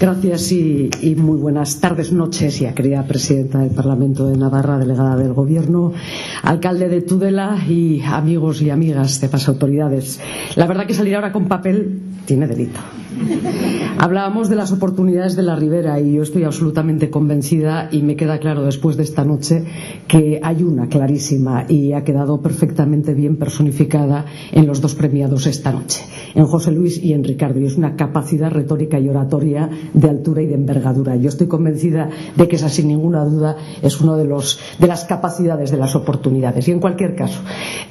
Gracias y, muy buenas tardes, noches, ya querida presidenta del Parlamento de Navarra, delegada del Gobierno, alcalde de Tudela y amigos y amigas de las autoridades. La verdad que salir ahora con papel tiene delito. Hablábamos de las oportunidades de la Ribera y yo estoy absolutamente convencida y me queda claro después de esta noche que hay una clarísima y ha quedado perfectamente bien personificada en los dos premiados esta noche, en José Luis y en Ricardo. Y es una capacidad retórica y oratoria de altura y de envergadura. Yo estoy convencida de que esa, sin ninguna duda, es una de, de las capacidades de las oportunidades. Y en cualquier caso,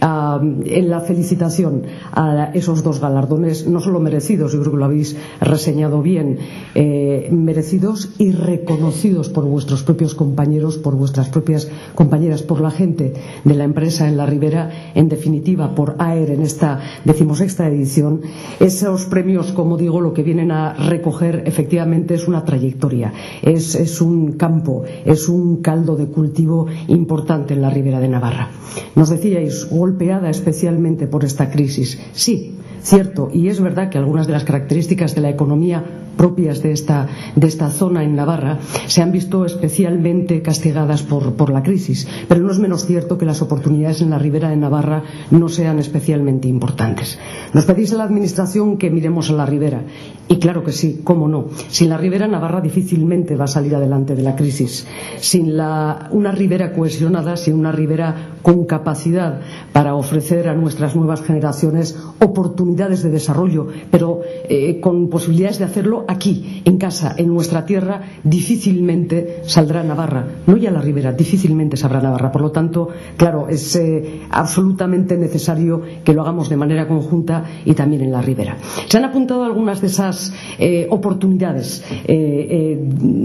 en la felicitación a esos dos galardones, no solo merecidos, yo creo que lo habéis reseñado bien, eh, merecidos y reconocidos por vuestros propios compañeros, por vuestras propias compañeras, por la gente de la empresa en la Ribera, en definitiva por AER en esta decimosexta edición, esos premios, como digo, lo que vienen a recoger efectivamente es una trayectoria, es, es un campo, es un caldo de cultivo importante en la Ribera de Navarra. Nos decíais, golpeada especialmente por esta crisis. Sí, cierto, y es verdad que algunas de las características de la economía propias de esta, de esta zona en Navarra se han visto especialmente castigadas por, por, la crisis, pero no es menos cierto que las oportunidades en la ribera de Navarra no sean especialmente importantes. Nos pedís a la Administración que miremos a la ribera, y claro que sí, cómo no. Sin la ribera Navarra difícilmente va a salir adelante de la crisis. Sin la, una ribera cohesionada, sin una ribera con capacidad para ofrecer a nuestras nuevas generaciones oportunidades de desarrollo, pero eh, con posibilidades de hacerlo aquí, en casa, en nuestra tierra, difícilmente saldrá Navarra. No ya la ribera, difícilmente saldrá Navarra. Por lo tanto, claro, es eh, absolutamente necesario que lo hagamos de manera conjunta y también en la ribera. Se han apuntado algunas de esas eh, oportunidades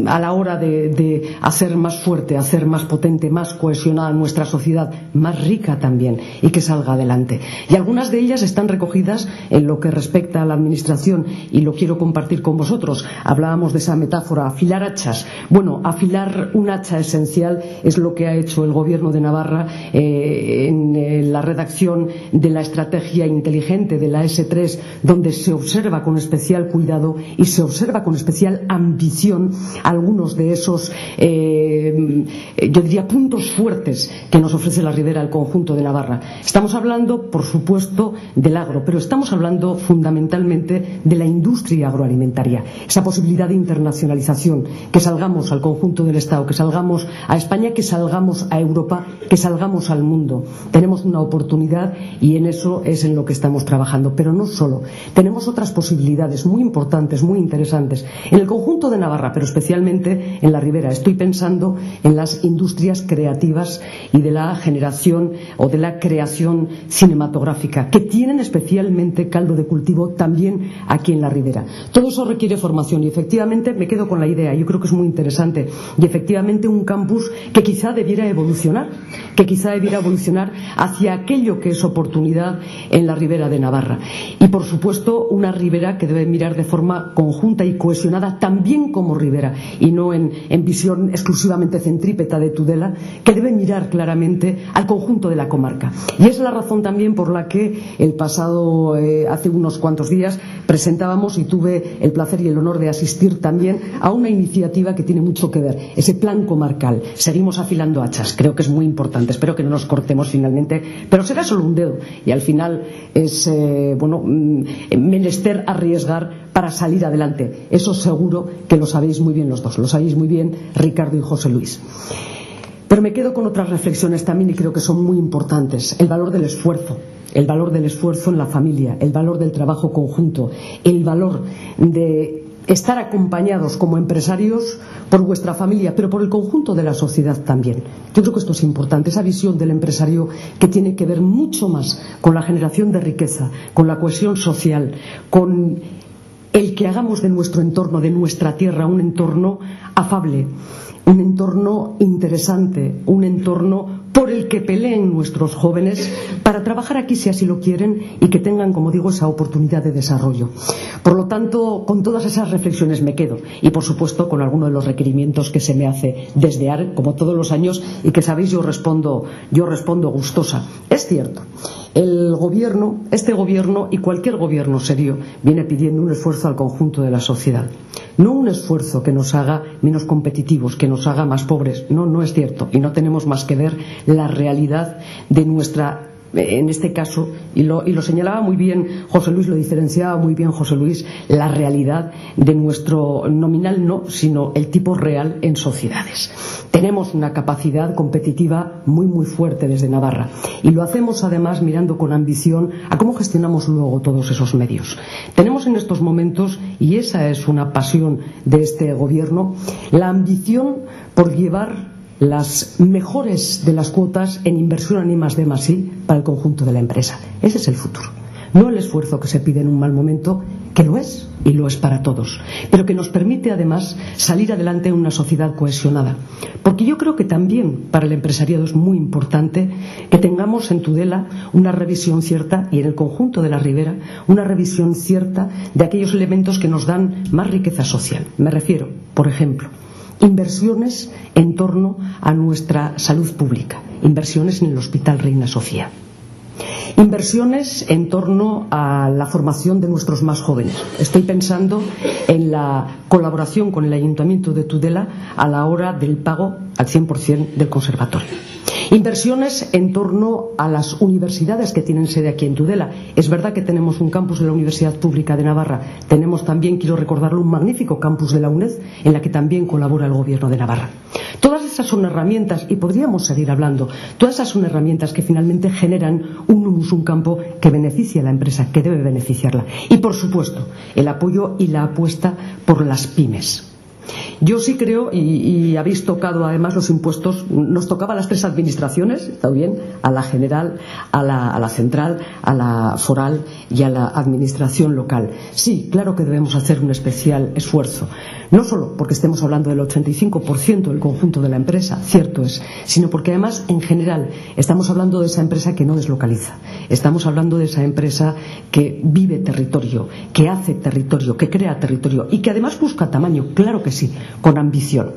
a la hora de, de hacer más fuerte, hacer más potente, más cohesionada nuestra sociedad, más rica también y que salga adelante. Y algunas de ellas están recogidas en lo que respecta a la Administración y lo quiero compartir con vosotros. Hablábamos de esa metáfora, afilar hachas. Bueno, afilar un hacha esencial es lo que ha hecho el Gobierno de Navarra eh, en la redacción de la estrategia inteligente de la S3, donde se observa con especial cuidado y se observa con especial ambición algunos de esos, eh, yo diría, puntos fuertes que nos ofrece la Ribera al conjunto de Navarra. Estamos hablando, por supuesto, del agro, pero estamos hablando fundamentalmente de la industria agroalimentaria, esa posibilidad de internacionalización, que salgamos al conjunto del Estado, que salgamos a España, que salgamos a Europa, que salgamos al mundo. Tenemos una oportunidad y en eso es en lo que estamos trabajando. Pero no solo. Tenemos otras posibilidades muy importantes, muy interesantes, en el conjunto de Navarra, pero especialmente en la Ribera. Estoy pensando en las industrias creativas y de la generación o de la creación cinematográfica, que tienen especialmente caldo de cultivo también aquí en la Ribera. Todo eso requiere formación y efectivamente me quedo con la idea, yo creo que es muy interesante y efectivamente un campus que quizá debiera evolucionar, que quizá debiera evolucionar hacia aquello que es oportunidad en la Ribera de Navarra. Y por supuesto una Ribera que debe mirar de forma conjunta y cohesionada también como Ribera y no en, en visión exclusivamente centrípeta de Tudela, que debe mirar claramente al conjunto de la comarca. Y es la razón también por la que el pasado, eh, hace unos cuantos días, presentábamos y tuve el placer y el honor de asistir también a una iniciativa que tiene mucho que ver, ese plan comarcal. Seguimos afilando hachas, creo que es muy importante, espero que no nos cortemos finalmente, pero será solo un dedo y al final es, eh, bueno, mm, menester arriesgar para salir adelante. Eso seguro que lo sabéis muy bien los dos, lo sabéis muy bien Ricardo y José Luis. Pero me quedo con otras reflexiones también y creo que son muy importantes. El valor del esfuerzo, el valor del esfuerzo en la familia, el valor del trabajo conjunto, el valor de estar acompañados como empresarios por vuestra familia, pero por el conjunto de la sociedad también. Yo creo que esto es importante, esa visión del empresario que tiene que ver mucho más con la generación de riqueza, con la cohesión social, con el que hagamos de nuestro entorno, de nuestra tierra, un entorno afable, un entorno interesante, un entorno por el que peleen nuestros jóvenes para trabajar aquí si así lo quieren y que tengan, como digo, esa oportunidad de desarrollo. Por lo tanto, con todas esas reflexiones me quedo y, por supuesto, con alguno de los requerimientos que se me hace desde AR, como todos los años, y que sabéis yo respondo, yo respondo gustosa. Es cierto El gobierno, este gobierno y cualquier gobierno serio, viene pidiendo un esfuerzo al conjunto de la sociedad. No un esfuerzo que nos haga menos competitivos, que nos haga más pobres. No, no es cierto. Y no tenemos más que ver la realidad de nuestra en este caso, y lo, señalaba muy bien José Luis, lo diferenciaba muy bien José Luis, la realidad de nuestro nominal no, sino el tipo real en sociedades. Tenemos una capacidad competitiva muy, muy fuerte desde Navarra y lo hacemos además mirando con ambición a cómo gestionamos luego todos esos medios. Tenemos en estos momentos, y esa es una pasión de este Gobierno, la ambición por llevar las mejores de las cuotas en inversión en más D más para el conjunto de la empresa. Ese es el futuro. No el esfuerzo que se pide en un mal momento, que lo es y lo es para todos, pero que nos permite además salir adelante en una sociedad cohesionada. Porque yo creo que también para el empresariado es muy importante que tengamos en Tudela una revisión cierta y en el conjunto de la Ribera una revisión cierta de aquellos elementos que nos dan más riqueza social. Me refiero, por ejemplo, inversiones en torno a nuestra salud pública, inversiones en el Hospital Reina Sofía. Inversiones en torno a la formación de nuestros más jóvenes. Estoy pensando en la colaboración con el Ayuntamiento de Tudela a la hora del pago al 100% del conservatorio. Inversiones en torno a las universidades que tienen sede aquí en Tudela. Es verdad que tenemos un campus de la Universidad Pública de Navarra. Tenemos también, quiero recordarlo, un magnífico campus de la UNED en la que también colabora el Gobierno de Navarra. Todas esas son herramientas, y podríamos seguir hablando, todas esas son herramientas que finalmente generan un un campo que beneficia a la empresa, que debe beneficiarla. Y, por supuesto, el apoyo y la apuesta por las pymes. Yo sí creo, y, habéis tocado además los impuestos, nos tocaba a las tres administraciones, está bien, a la general, a la, central, a la foral y a la administración local. Sí, claro que debemos hacer un especial esfuerzo. No solo porque estemos hablando del 85% del conjunto de la empresa, cierto es, sino porque además, en general, estamos hablando de esa empresa que no deslocaliza. Estamos hablando de esa empresa que vive territorio, que hace territorio, que crea territorio y que además busca tamaño, claro que sí, con ambición.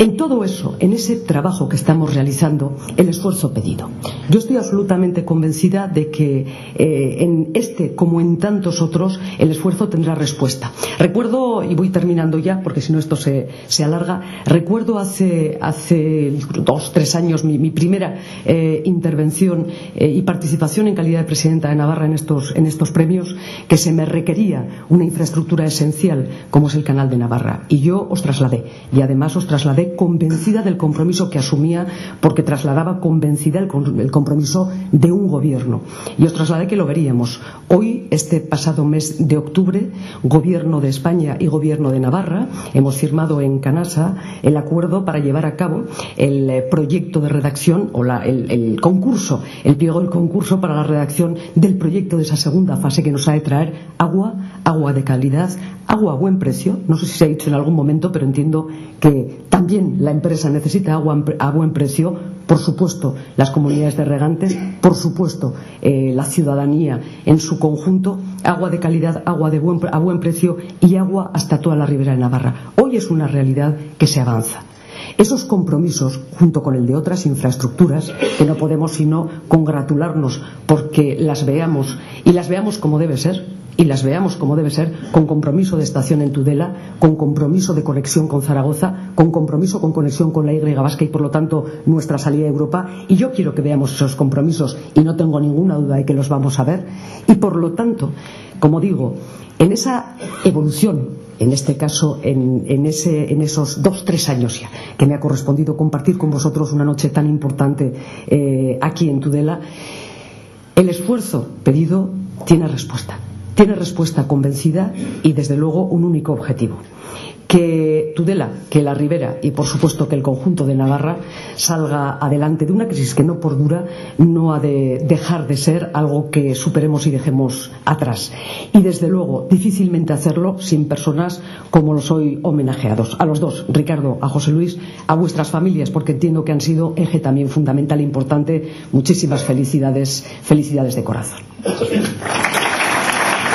En todo eso, en ese trabajo que estamos realizando, el esfuerzo pedido. Yo estoy absolutamente convencida de que eh, en este, como en tantos otros, el esfuerzo tendrá respuesta. Recuerdo, y voy terminando ya, porque si no esto se, alarga. Recuerdo hace, hace dos, tres años mi, primera eh, intervención eh, y participación en calidad de presidenta de Navarra en estos, en estos premios, que se me requería una infraestructura esencial como es el Canal de Navarra. Y yo os trasladé. Y además os trasladé convencida del compromiso que asumía, porque trasladaba convencida el, el compromiso de un gobierno. Y os trasladé que lo veríamos. Hoy, este pasado mes de octubre, Gobierno de España y Gobierno de Navarra hemos firmado en Canasa el acuerdo para llevar a cabo el eh, proyecto de redacción o el, concurso, el pliego del concurso para la redacción del proyecto de esa segunda fase que nos ha de traer agua, agua de calidad, agua a buen precio. No sé si se ha dicho en algún momento, pero entiendo que también la empresa necesita agua a buen precio. Por supuesto, las comunidades de regantes, por supuesto, eh, la ciudadanía en su conjunto, agua de calidad, agua de buen, a buen precio y agua hasta toda la ribera de Navarra. Hoy es una realidad que se avanza. Esos compromisos, junto con el de otras infraestructuras, que no podemos sino congratularnos porque las veamos y las veamos como debe ser, y las veamos como debe ser, con compromiso de estación en Tudela, con compromiso de conexión con Zaragoza, con compromiso con conexión con la Y vasca y por lo tanto nuestra salida a Europa. Y yo quiero que veamos esos compromisos y no tengo ninguna duda de que los vamos a ver. Y por lo tanto, como digo, en esa evolución, en este caso, en, esos dos, tres años ya que me ha correspondido compartir con vosotros una noche tan importante eh, aquí en Tudela, el esfuerzo pedido tiene respuesta tiene respuesta convencida y, desde luego, un único objetivo. Que Tudela, que la Ribera y, por supuesto, que el conjunto de Navarra salga adelante de una crisis que no por dura no ha de dejar de ser algo que superemos y dejemos atrás. Y, desde luego, difícilmente hacerlo sin personas como los hoy homenajeados. A los dos, Ricardo, a José Luis, a vuestras familias, porque entiendo que han sido eje también fundamental e importante. Muchísimas felicidades, felicidades de corazón.